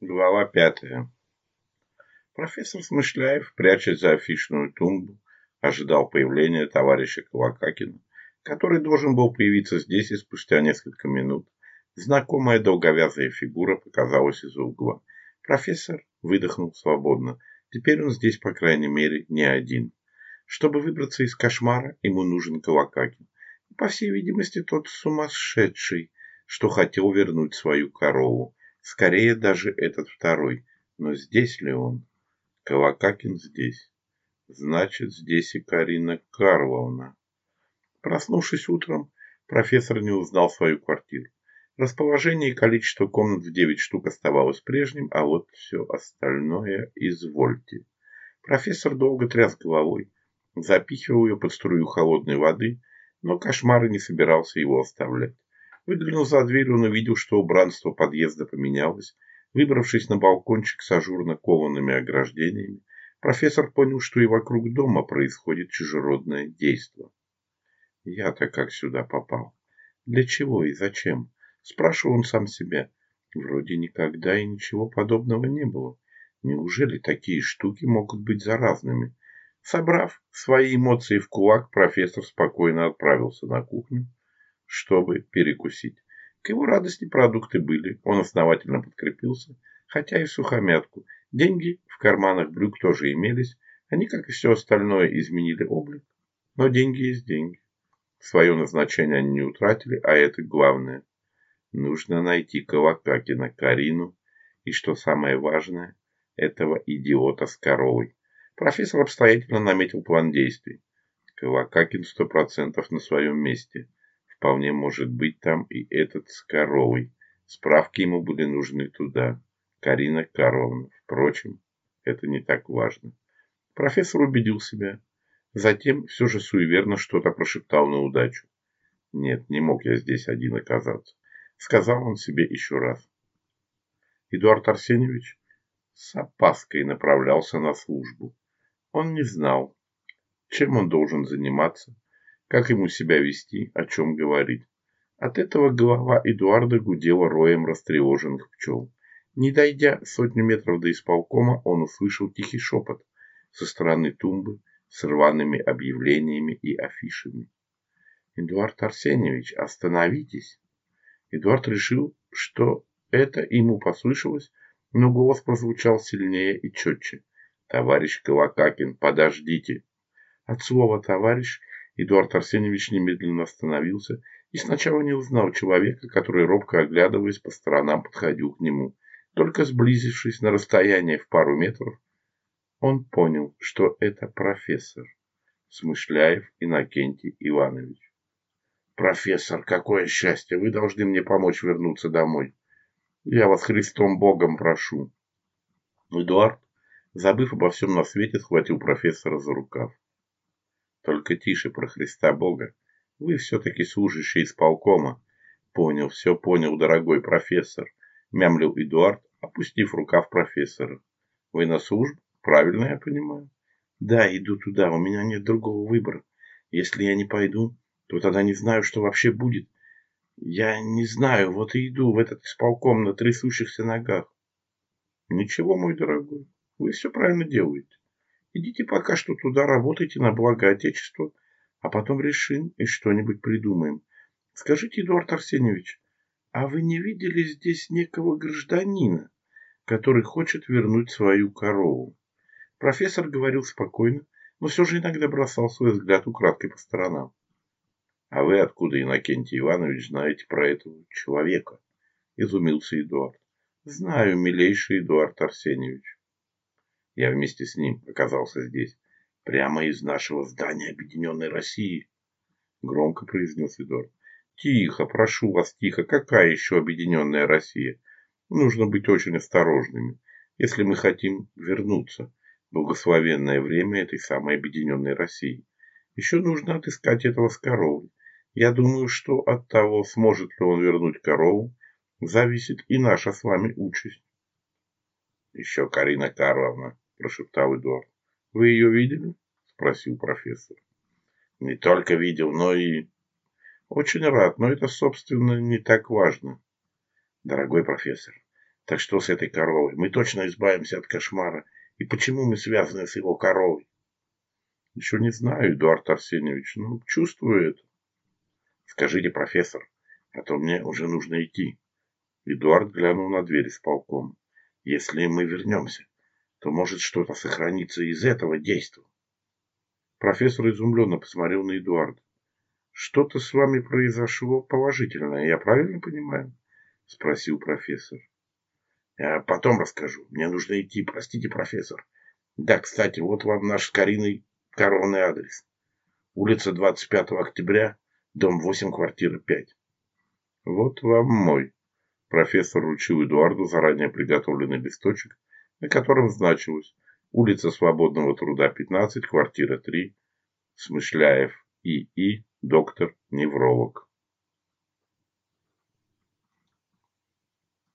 Глава пятая. Профессор Смышляев, прячась за афишную тумбу, ожидал появления товарища Кавакакина, который должен был появиться здесь и спустя несколько минут. Знакомая долговязая фигура показалась из-за угла. Профессор выдохнул свободно. Теперь он здесь, по крайней мере, не один. Чтобы выбраться из кошмара, ему нужен Кавакакин. По всей видимости, тот сумасшедший, что хотел вернуть свою корову. Скорее даже этот второй. Но здесь ли он? Кавакакин здесь. Значит, здесь и Карина Карловна. Проснувшись утром, профессор не узнал свою квартиру. Расположение и количество комнат в 9 штук оставалось прежним, а вот все остальное извольте. Профессор долго тряс головой, запихивал ее под струю холодной воды, но кошмары не собирался его оставлять. Выглянул за дверь, он увидел, что убранство подъезда поменялось. Выбравшись на балкончик с ажурно коваными ограждениями, профессор понял, что и вокруг дома происходит чужеродное действо. «Я-то как сюда попал? Для чего и зачем?» – спрашивал он сам себя. Вроде никогда и ничего подобного не было. Неужели такие штуки могут быть заразными? Собрав свои эмоции в кулак, профессор спокойно отправился на кухню, чтобы перекусить. К его радости продукты были, он основательно подкрепился, хотя и сухомятку. Деньги в карманах брюк тоже имелись, они, как и все остальное, изменили облик, но деньги есть деньги. Свое назначение они не утратили, а это главное. Нужно найти Кавакакина, Карину и, что самое важное, этого идиота с коровой. Профессор обстоятельно наметил план действий. Кавакакин сто процентов на своем месте. Вполне может быть там и этот с коровой. Справки ему были нужны туда. Карина Карловна. Впрочем, это не так важно. Профессор убедил себя. Затем все же суеверно что-то прошептал на удачу. Нет, не мог я здесь один оказаться. Сказал он себе еще раз. Эдуард Арсеньевич с опаской направлялся на службу. Он не знал, чем он должен заниматься, как ему себя вести, о чем говорить. От этого голова Эдуарда гудела роем растревоженных пчел. Не дойдя сотню метров до исполкома, он услышал тихий шепот со стороны тумбы с рваными объявлениями и афишами. «Эдуард Арсеньевич, остановитесь!» Эдуард решил, что это ему послышалось, но голос прозвучал сильнее и четче. «Товарищ Колокакин, подождите!» От слова «товарищ» Эдуард Арсеньевич немедленно остановился и сначала не узнал человека, который, робко оглядываясь по сторонам, подходил к нему. Только сблизившись на расстояние в пару метров, он понял, что это профессор Смышляев Иннокентий Иванович. «Профессор, какое счастье! Вы должны мне помочь вернуться домой. Я вас Христом Богом прошу!» Эдуард, забыв обо всем на свете, схватил профессора за рукав. Только тише про Христа Бога. Вы все-таки служащий исполкома. Понял, все понял, дорогой профессор. Мямлил Эдуард, опустив рукав профессора. Вы на службу? Правильно я понимаю? Да, иду туда, у меня нет другого выбора. Если я не пойду, то тогда не знаю, что вообще будет. Я не знаю, вот и иду в этот исполком на трясущихся ногах. Ничего, мой дорогой, вы все правильно делаете. Идите пока что туда, работайте на благо Отечества, а потом решим и что-нибудь придумаем. Скажите, Эдуард Арсеньевич, а вы не видели здесь некого гражданина, который хочет вернуть свою корову? Профессор говорил спокойно, но все же иногда бросал свой взгляд украдкой по сторонам. — А вы откуда, Иннокентий Иванович, знаете про этого человека? — изумился Эдуард. — Знаю, милейший Эдуард Арсеньевич. Я вместе с ним оказался здесь, прямо из нашего здания Объединенной России. Громко произнес Эдуард. Тихо, прошу вас, тихо. Какая еще Объединенная Россия? Нужно быть очень осторожными, если мы хотим вернуться в благословенное время этой самой Объединенной России. Еще нужно отыскать этого с коровой. Я думаю, что от того, сможет ли он вернуть корову, зависит и наша с вами участь. Еще Карина Карловна, – прошептал Эдуард. «Вы ее видели?» – спросил профессор. «Не только видел, но и...» «Очень рад, но это, собственно, не так важно». «Дорогой профессор, так что с этой коровой? Мы точно избавимся от кошмара. И почему мы связаны с его коровой?» «Еще не знаю, Эдуард Арсеньевич, но чувствую это». «Скажите, профессор, а то мне уже нужно идти». Эдуард глянул на дверь с полком. «Если мы вернемся» то может что-то сохраниться из этого действа. Профессор изумленно посмотрел на Эдуарда. «Что-то с вами произошло положительное, я правильно понимаю?» – спросил профессор. «Я потом расскажу. Мне нужно идти. Простите, профессор. Да, кстати, вот вам наш с Кариной коронный адрес. Улица 25 октября, дом 8, квартира 5». «Вот вам мой». Профессор вручил Эдуарду заранее приготовленный листочек на котором значилось улица Свободного труда 15, квартира 3, Смышляев ИИ, доктор, невролог.